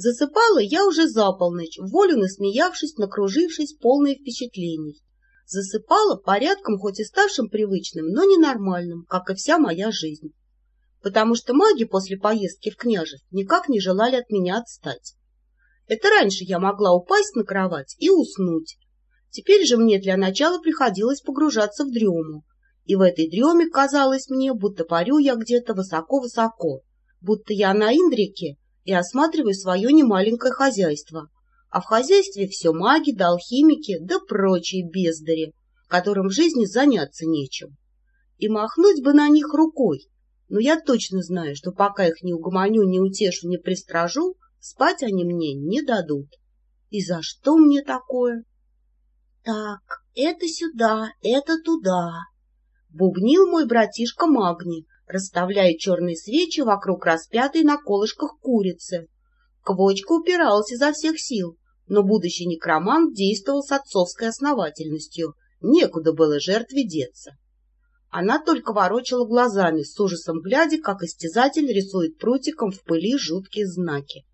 Засыпала я уже за полночь, волю насмеявшись, накружившись, полной впечатлений. Засыпала порядком, хоть и ставшим привычным, но ненормальным, как и вся моя жизнь. Потому что маги после поездки в княжеств никак не желали от меня отстать. Это раньше я могла упасть на кровать и уснуть. Теперь же мне для начала приходилось погружаться в дрему. И в этой дреме казалось мне, будто парю я где-то высоко-высоко, будто я на Индрике и осматриваю свое немаленькое хозяйство. А в хозяйстве все маги да алхимики да прочие бездари, которым в жизни заняться нечем. И махнуть бы на них рукой, но я точно знаю, что пока их не угомоню, не утешу, не пристражу, спать они мне не дадут. И за что мне такое? Так, это сюда, это туда. Бубнил мой братишка Магни, расставляя черные свечи вокруг распятой на колышках курицы. Квочка упиралась изо всех сил, но будущий некромант действовал с отцовской основательностью. Некуда было жертве деться. Она только ворочала глазами, с ужасом глядя, как истязатель рисует прутиком в пыли жуткие знаки.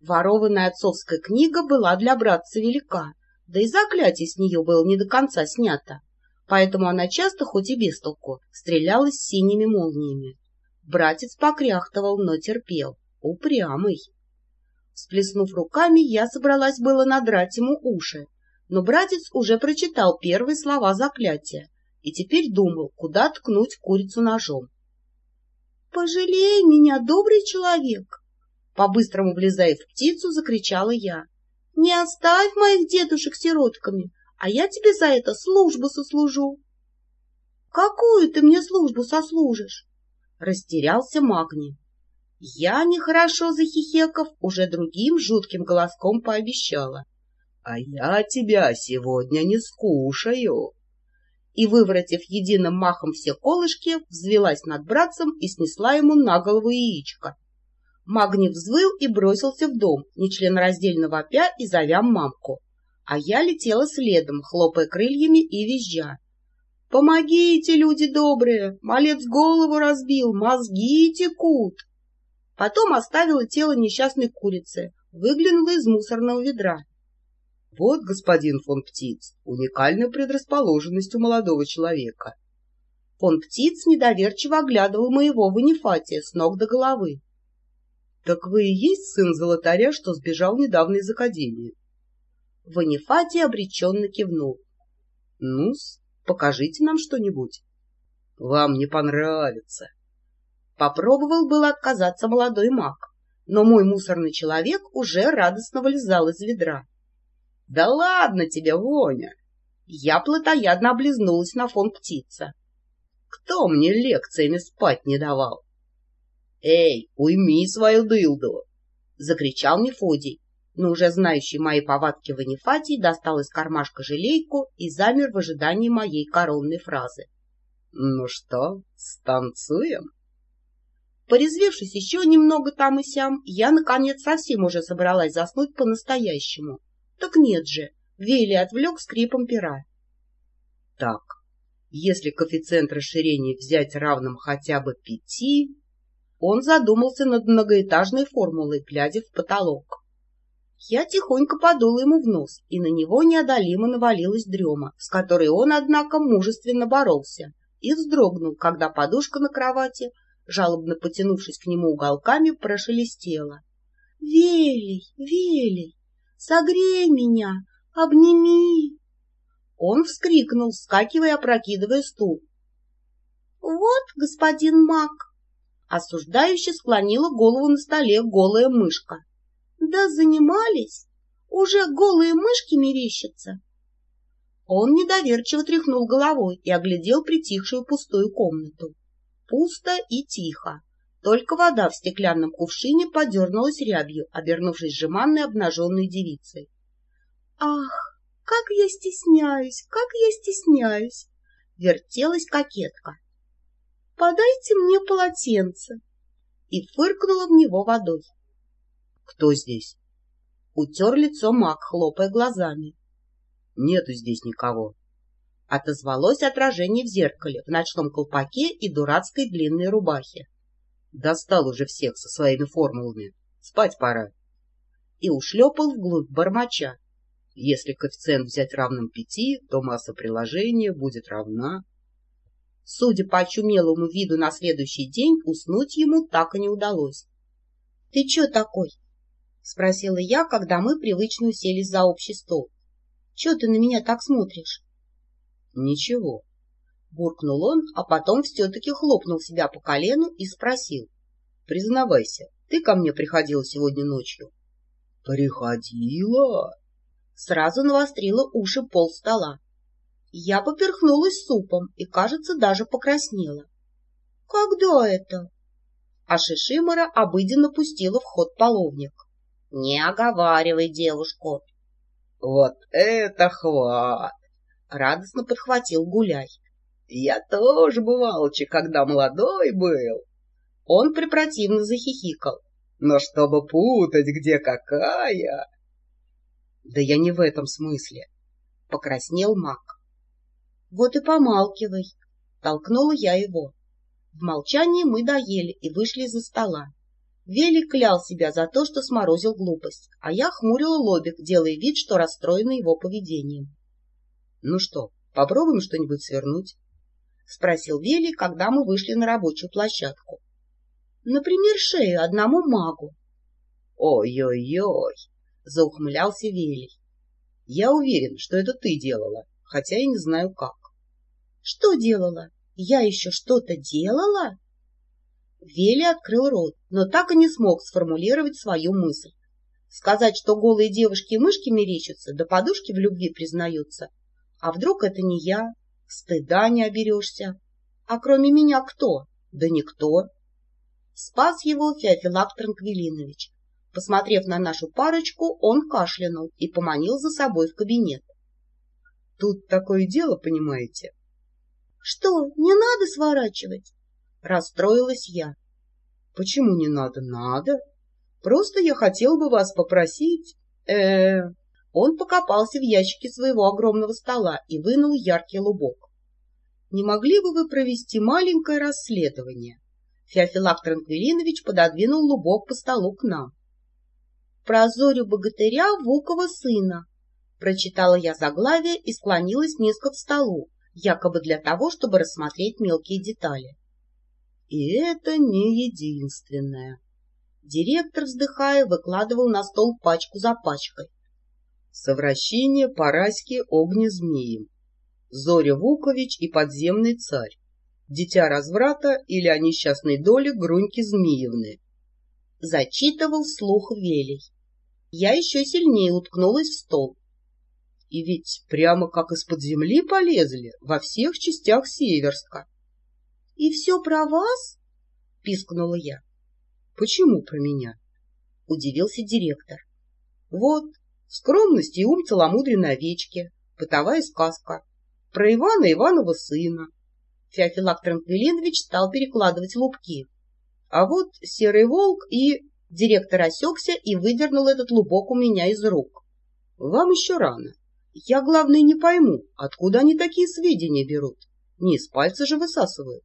Ворованная отцовская книга была для братца велика, да и заклятие с нее было не до конца снято, поэтому она часто, хоть и без толку, стрелялась синими молниями. Братец покряхтывал, но терпел, упрямый. Всплеснув руками, я собралась было надрать ему уши, но братец уже прочитал первые слова заклятия, и теперь думал, куда ткнуть курицу ножом. — Пожалей меня, добрый человек! По-быстрому влезая в птицу, закричала я. — Не оставь моих дедушек сиротками, а я тебе за это службу сослужу. — Какую ты мне службу сослужишь? — растерялся Магни. Я, нехорошо захихеков, уже другим жутким голоском пообещала. — А я тебя сегодня не скушаю и, выворотив единым махом все колышки, взвелась над братцем и снесла ему на голову яичко. Магни взвыл и бросился в дом, нечленораздельно вопя и зовя мамку. А я летела следом, хлопая крыльями и визжа. «Помогите, люди добрые! Малец голову разбил, мозги текут!» Потом оставила тело несчастной курицы, выглянула из мусорного ведра. Вот, господин фон Птиц, уникальная предрасположенность у молодого человека. Фон Птиц недоверчиво оглядывал моего Ванифатия с ног до головы. — Так вы и есть сын золотаря, что сбежал недавно из академии? Ванифатий обреченно кивнул. — Ну-с, покажите нам что-нибудь. — Вам не понравится. Попробовал было отказаться молодой маг, но мой мусорный человек уже радостно вылезал из ведра. Да ладно тебе, Воня! Я плотоядно облизнулась на фон птица. Кто мне лекциями спать не давал? Эй, уйми свою дылду! Закричал Мефодий, но уже знающий мои повадки Ванифатий достал из кармашка желейку и замер в ожидании моей коронной фразы. Ну что, станцуем? Порезвевшись еще немного там и сям, я, наконец, совсем уже собралась заснуть по-настоящему. Так нет же, Вели отвлек скрипом пера. Так, если коэффициент расширения взять равным хотя бы пяти... Он задумался над многоэтажной формулой, глядя в потолок. Я тихонько подула ему в нос, и на него неодолимо навалилась дрема, с которой он, однако, мужественно боролся, и вздрогнул, когда подушка на кровати, жалобно потянувшись к нему уголками, прошелестела. — Велий, Велий, Согрей меня! Обними!» Он вскрикнул, вскакивая, опрокидывая стул. «Вот, господин маг!» Осуждающе склонила голову на столе голая мышка. «Да занимались! Уже голые мышки мерещатся!» Он недоверчиво тряхнул головой и оглядел притихшую пустую комнату. Пусто и тихо. Только вода в стеклянном кувшине подернулась рябью, обернувшись жеманной обнаженной девицей. «Ах, как я стесняюсь, как я стесняюсь!» — вертелась кокетка. «Подайте мне полотенце!» и фыркнула в него водой. «Кто здесь?» Утер лицо маг, хлопая глазами. «Нету здесь никого», отозвалось отражение в зеркале, в ночном колпаке и дурацкой длинной рубахе. Достал уже всех со своими формулами. Спать пора. и ушлепал вглубь бормоча. Если коэффициент взять равным пяти, то масса приложения будет равна... Судя по очумелому виду на следующий день, уснуть ему так и не удалось. — Ты чё такой? — спросила я, когда мы привычно уселись за общий стол. — Чё ты на меня так смотришь? — Ничего. Буркнул он, а потом все-таки хлопнул себя по колену и спросил. — Признавайся, ты ко мне приходила сегодня ночью? — Приходила? Сразу навострила уши пол стола. Я поперхнулась супом и, кажется, даже покраснела. — Когда это? А Шишимора обыденно пустила в ход половник. — Не оговаривай девушку. — Вот это хват! — радостно подхватил Гуляй. — Я тоже бывалчик, когда молодой был. Он препротивно захихикал. — Но чтобы путать, где какая... — Да я не в этом смысле. Покраснел маг. Вот и помалкивай, толкнула я его. В молчании мы доели и вышли из-за стола. Вели клял себя за то, что сморозил глупость, а я хмурила лобик, делая вид, что расстроена его поведением. — Ну что, попробуем что-нибудь свернуть? — спросил Вели, когда мы вышли на рабочую площадку. — Например, шею одному магу. «Ой-ой-ой!» — заухмылялся Велий. «Я уверен, что это ты делала, хотя и не знаю как». Что делала? Я еще что-то делала? Вели открыл рот, но так и не смог сформулировать свою мысль. Сказать, что голые девушки и мышки мерещатся, да подушки в любви признаются. А вдруг это не я? Стыда не оберешься. А кроме меня кто? Да никто. Спас его Феофилак Транквилинович. Посмотрев на нашу парочку, он кашлянул и поманил за собой в кабинет. — Тут такое дело, понимаете? Что, не надо сворачивать? Расстроилась я. Почему не надо? Надо. Просто я хотел бы вас попросить... э Он покопался в ящике своего огромного стола и вынул яркий лубок. Не могли бы вы провести маленькое расследование? Феофилак Транквилинович пододвинул лубок по столу к нам. Про Зорю богатыря Вукова сына. Прочитала я заглавие и склонилась низко к столу, якобы для того, чтобы рассмотреть мелкие детали. И это не единственное. Директор, вздыхая, выкладывал на стол пачку за пачкой. Совращение Параськи огнезмеем. Зоря Вукович и подземный царь. Дитя разврата или о несчастной доле Груньки Змеевны. Зачитывал слух Велий. Я еще сильнее уткнулась в стол. И ведь прямо как из-под земли полезли во всех частях Северска. — И все про вас? — пискнула я. — Почему про меня? — удивился директор. — Вот, скромность и ум целомудренной овечки, бытовая сказка, про Ивана Иванова сына. Феофилак Транквилинович стал перекладывать лупки. А вот серый волк и... Директор осекся и выдернул этот лубок у меня из рук. Вам еще рано. Я, главное, не пойму, откуда они такие сведения берут. Не из пальца же высасывают.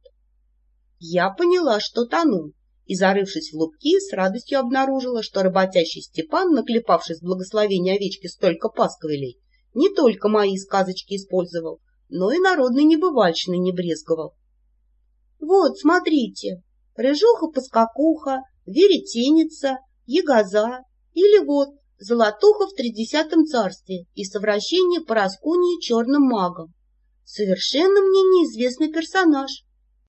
Я поняла, что тону, и, зарывшись в лупки, с радостью обнаружила, что работящий Степан, наклепавшись в благословение овечки столько пасквилей, не только мои сказочки использовал, но и народной небывальщиной не брезговал. Вот, смотрите, рыжуха-поскакуха, веретеница, ягоза или вот Золотуха в тридесятом царстве и совращение по Раскунье черным магом. Совершенно мне неизвестный персонаж.